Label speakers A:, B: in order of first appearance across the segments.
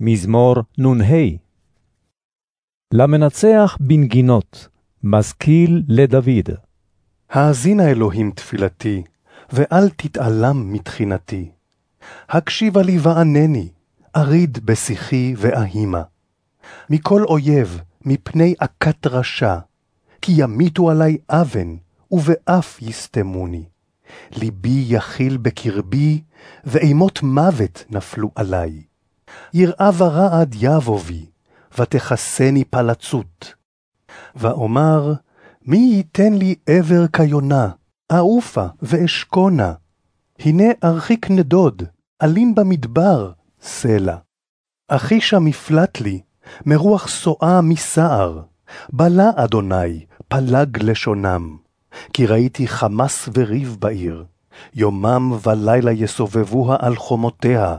A: מזמור נ"ה למנצח בנגינות, משכיל לדוד.
B: האזינה אלוהים תפילתי, ואל תתעלם מתחינתי. הקשיבה לי וענני, אריד בשיחי ואהימה. מכל אויב, מפני הכת רשע, כי ימיתו עלי אבן, ובאף יסתמוני. ליבי יכיל בקרבי, ואימות מוות נפלו עלי. יראה ורעד יבוא בי, ותכסני פלצות. ואומר, מי ייתן לי עבר כיונה, אעופה ואשכונה. הנה ארחיק נדוד, אלין במדבר, סלע. אחישה מפלט לי, מרוח סועה מסער. בלה אדוני, פלג לשונם. כי ראיתי חמס וריב בעיר, יומם ולילה יסובבוה על חומותיה,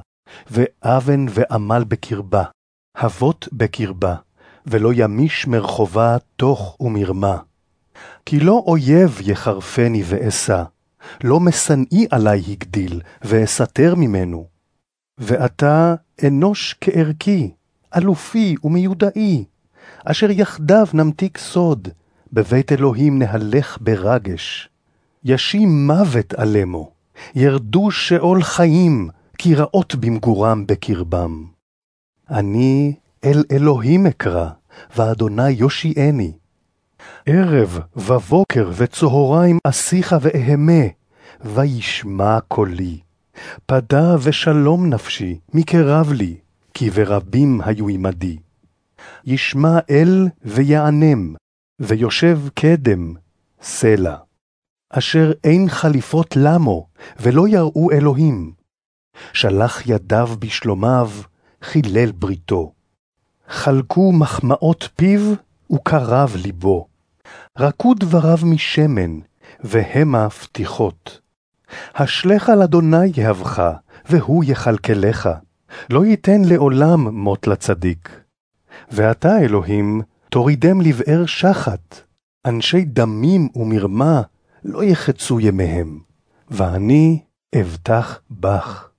B: ואבן ועמל בקרבה, הבות בקרבה, ולא ימיש מרחובה תוך ומרמה. כי לא אויב יחרפני ואשא, לא משנאי עלי הגדיל, ואסתר ממנו. ואתה אנוש כערכי, אלופי ומיודעי, אשר יחדיו נמתיק סוד, בבית אלוהים נהלך ברגש. ישים מוות עלמו, ירדו שאול חיים, כי רעות במגורם בקרבם. אני אל אלוהים אקרא, ואדוני יושיעני. ערב ובוקר וצהריים אשיך ואהמה, וישמע קולי. פדה ושלום נפשי, מקרב לי, כי ברבים היו עמדי. ישמע אל ויענם, ויושב קדם, סלע. אשר אין חליפות למו, ולא יראו אלוהים. שלח ידיו בשלומיו, חילל בריתו. חלקו מחמאות פיו, וקרב ליבו. רקו דבריו משמן, והמה פתיחות. השלך על אדוני יהבך, והוא יכלכלך. לא ייתן לעולם מות לצדיק. ואתה, אלוהים, תורידם לבאר שחת. אנשי דמים ומרמה לא יחצו ימיהם, ואני אבטח בך.